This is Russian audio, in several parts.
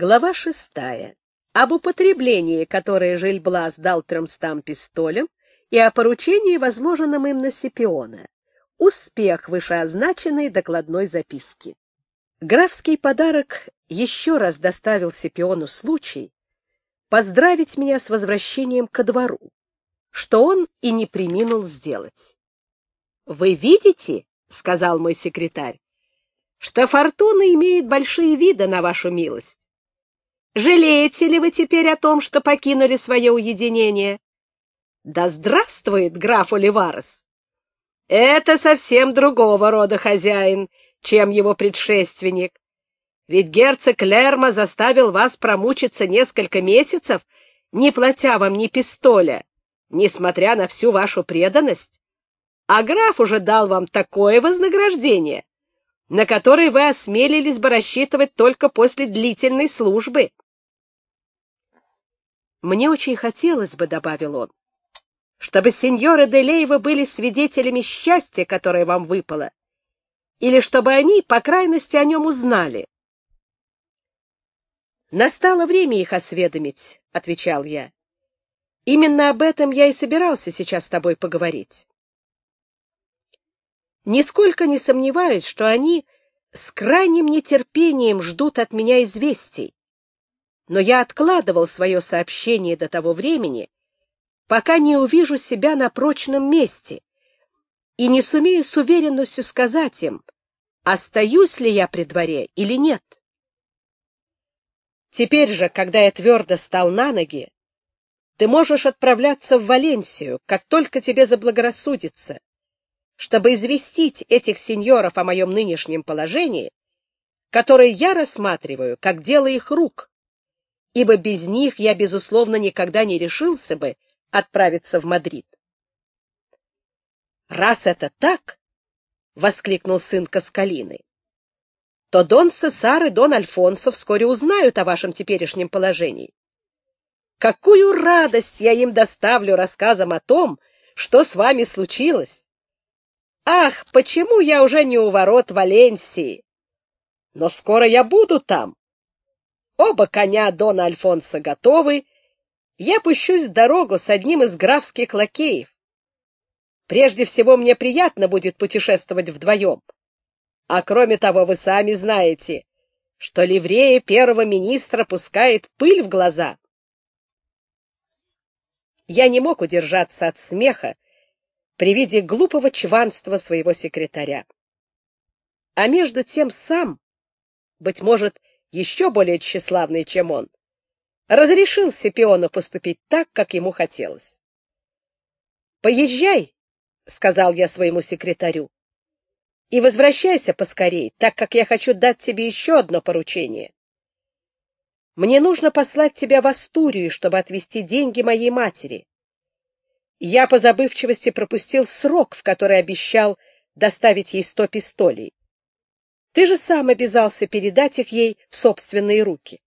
Глава шестая. Об употреблении, которое Жильблас дал трёмстам пистолям, и о поручении, возложенном им на Сипиона. Успех вышеозначенной докладной записки. Графский подарок еще раз доставил Сипиону случай поздравить меня с возвращением ко двору, что он и не приминул сделать. «Вы видите, — сказал мой секретарь, — что фортуна имеет большие виды на вашу милость. Жалеете ли вы теперь о том, что покинули свое уединение? Да здравствует граф Оливарес! Это совсем другого рода хозяин, чем его предшественник. Ведь герцог Лерма заставил вас промучиться несколько месяцев, не платя вам ни пистоля, несмотря на всю вашу преданность. А граф уже дал вам такое вознаграждение, на которое вы осмелились бы рассчитывать только после длительной службы. Мне очень хотелось бы, — добавил он, — чтобы сеньоры Делеева были свидетелями счастья, которое вам выпало, или чтобы они, по крайности, о нем узнали. «Настало время их осведомить», — отвечал я. «Именно об этом я и собирался сейчас с тобой поговорить». Нисколько не сомневаюсь, что они с крайним нетерпением ждут от меня известий, но я откладывал свое сообщение до того времени, пока не увижу себя на прочном месте и не сумею с уверенностью сказать им, остаюсь ли я при дворе или нет. Теперь же, когда я твердо стал на ноги, ты можешь отправляться в Валенсию, как только тебе заблагорассудится, чтобы известить этих сеньоров о моем нынешнем положении, которое я рассматриваю как дело их рук, ибо без них я, безусловно, никогда не решился бы отправиться в Мадрид. «Раз это так, — воскликнул сын Каскалины, — то Дон Сесар и Дон Альфонсо вскоре узнают о вашем теперешнем положении. Какую радость я им доставлю рассказом о том, что с вами случилось! Ах, почему я уже не у ворот Валенсии? Но скоро я буду там, Оба коня Дона Альфонса готовы. Я пущусь в дорогу с одним из графских лакеев. Прежде всего, мне приятно будет путешествовать вдвоем. А кроме того, вы сами знаете, что ливрея первого министра пускает пыль в глаза. Я не мог удержаться от смеха при виде глупого чванства своего секретаря. А между тем сам, быть может, еще более тщеславный, чем он, разрешил Сипиону поступить так, как ему хотелось. «Поезжай», — сказал я своему секретарю, — «и возвращайся поскорей, так как я хочу дать тебе еще одно поручение. Мне нужно послать тебя в Астурию, чтобы отвезти деньги моей матери. Я по забывчивости пропустил срок, в который обещал доставить ей сто пистолей. Ты же сам обязался передать их ей в собственные руки.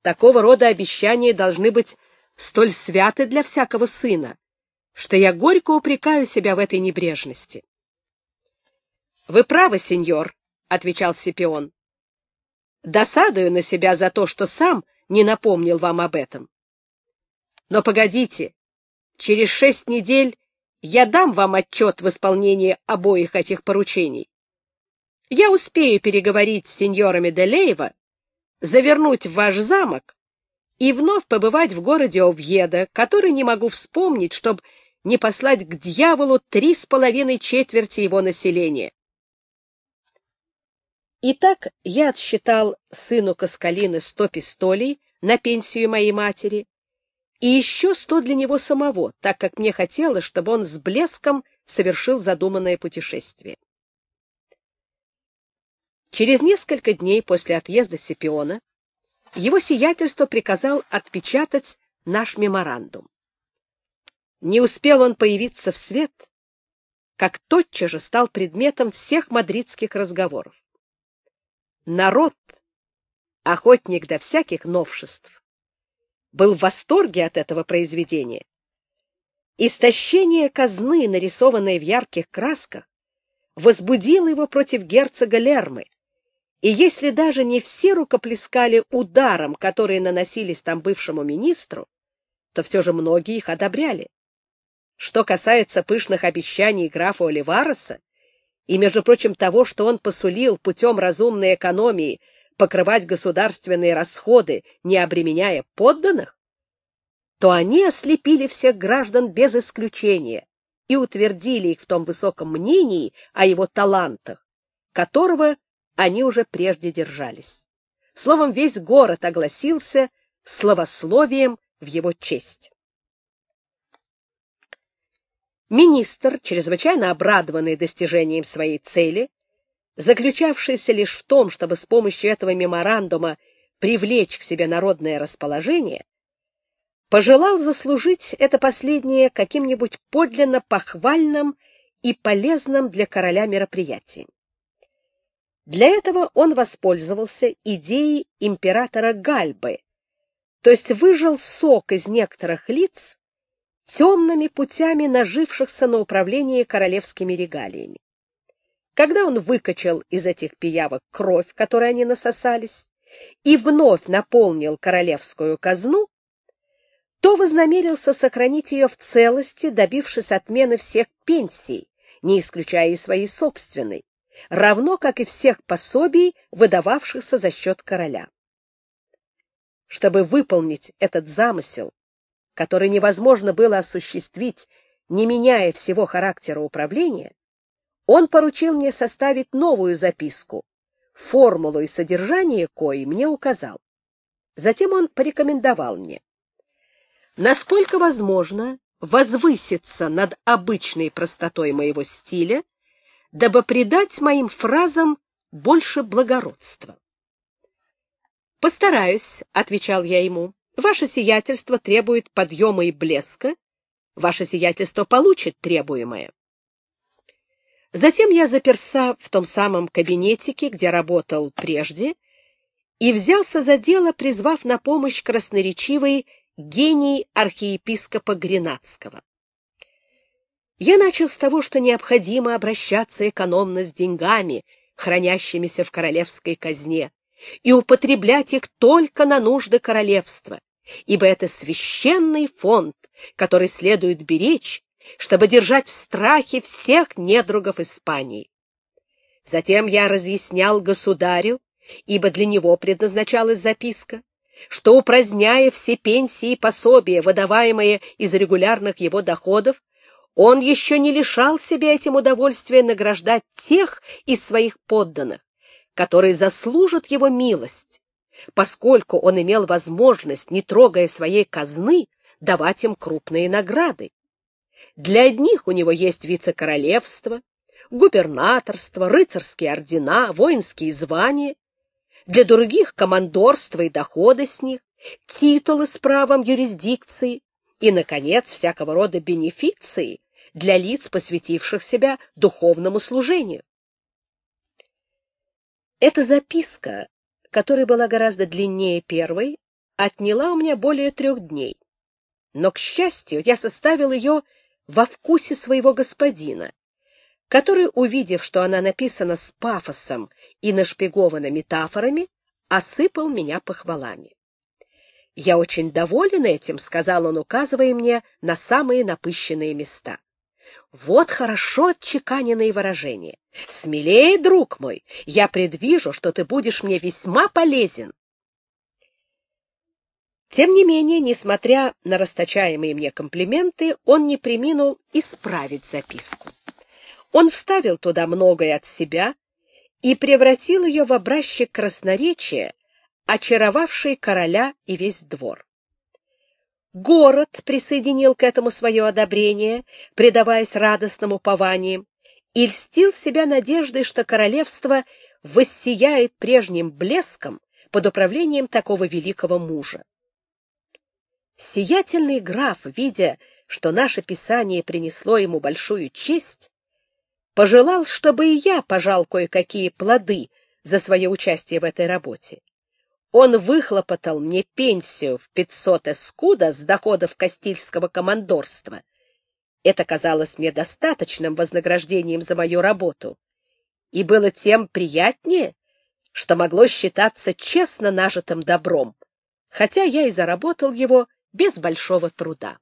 Такого рода обещания должны быть столь святы для всякого сына, что я горько упрекаю себя в этой небрежности. — Вы правы, сеньор, — отвечал Сипион. — Досадую на себя за то, что сам не напомнил вам об этом. Но погодите, через шесть недель я дам вам отчет в исполнении обоих этих поручений. Я успею переговорить с сеньорами Делеева, завернуть в ваш замок и вновь побывать в городе Овьеда, который не могу вспомнить, чтобы не послать к дьяволу три с половиной четверти его населения. Итак, я отсчитал сыну Каскалины сто пистолей на пенсию моей матери и еще сто для него самого, так как мне хотелось, чтобы он с блеском совершил задуманное путешествие. Через несколько дней после отъезда Сипиона его сиятельство приказал отпечатать наш меморандум. Не успел он появиться в свет, как тотчас же стал предметом всех мадридских разговоров. Народ, охотник до всяких новшеств, был в восторге от этого произведения. Истощение казны, нарисованное в ярких красках, возбудило его против герцога Лермы, И если даже не все рукоплескали ударом, которые наносились там бывшему министру, то все же многие их одобряли. Что касается пышных обещаний графа Оливареса, и, между прочим, того, что он посулил путем разумной экономии покрывать государственные расходы, не обременяя подданных, то они ослепили всех граждан без исключения и утвердили их в том высоком мнении о его талантах, которого они уже прежде держались. Словом, весь город огласился словословием в его честь. Министр, чрезвычайно обрадованный достижением своей цели, заключавшейся лишь в том, чтобы с помощью этого меморандума привлечь к себе народное расположение, пожелал заслужить это последнее каким-нибудь подлинно похвальным и полезным для короля мероприятием. Для этого он воспользовался идеей императора Гальбы, то есть выжил сок из некоторых лиц, темными путями нажившихся на управление королевскими регалиями. Когда он выкачал из этих пиявок кровь, которой они насосались, и вновь наполнил королевскую казну, то вознамерился сохранить ее в целости, добившись отмены всех пенсий, не исключая и своей собственной, равно как и всех пособий, выдававшихся за счет короля. Чтобы выполнить этот замысел, который невозможно было осуществить, не меняя всего характера управления, он поручил мне составить новую записку, формулу и содержание кои мне указал. Затем он порекомендовал мне, насколько возможно, возвыситься над обычной простотой моего стиля, дабы придать моим фразам больше благородства. «Постараюсь», — отвечал я ему. «Ваше сиятельство требует подъема и блеска. Ваше сиятельство получит требуемое». Затем я заперся в том самом кабинетике, где работал прежде, и взялся за дело, призвав на помощь красноречивый гений архиепископа Гренадского. Я начал с того, что необходимо обращаться экономно с деньгами, хранящимися в королевской казне, и употреблять их только на нужды королевства, ибо это священный фонд, который следует беречь, чтобы держать в страхе всех недругов Испании. Затем я разъяснял государю, ибо для него предназначалась записка, что, упраздняя все пенсии и пособия, выдаваемые из регулярных его доходов, он еще не лишал себя этим удовольствия награждать тех из своих подданных, которые заслужат его милость, поскольку он имел возможность, не трогая своей казны, давать им крупные награды. Для одних у него есть вице-королевство, губернаторство, рыцарские ордена, воинские звания, для других — командорство и доходы с них, титулы с правом юрисдикции и, наконец, всякого рода бенефиции для лиц, посвятивших себя духовному служению. Эта записка, которая была гораздо длиннее первой, отняла у меня более трех дней. Но, к счастью, я составил ее во вкусе своего господина, который, увидев, что она написана с пафосом и нашпигована метафорами, осыпал меня похвалами. «Я очень доволен этим», — сказал он, указывая мне на самые напыщенные места. Вот хорошо отчеканенные выражения. Смелее, друг мой, я предвижу, что ты будешь мне весьма полезен. Тем не менее, несмотря на расточаемые мне комплименты, он не приминул исправить записку. Он вставил туда многое от себя и превратил ее в образчик красноречия, очаровавший короля и весь двор. Город присоединил к этому свое одобрение, предаваясь радостным упованиям, и льстил себя надеждой, что королевство воссияет прежним блеском под управлением такого великого мужа. Сиятельный граф, видя, что наше писание принесло ему большую честь, пожелал, чтобы и я пожал кое-какие плоды за свое участие в этой работе. Он выхлопотал мне пенсию в 500 эскуда с доходов Кастильского командорства. Это казалось мне достаточным вознаграждением за мою работу. И было тем приятнее, что могло считаться честно нажитым добром, хотя я и заработал его без большого труда.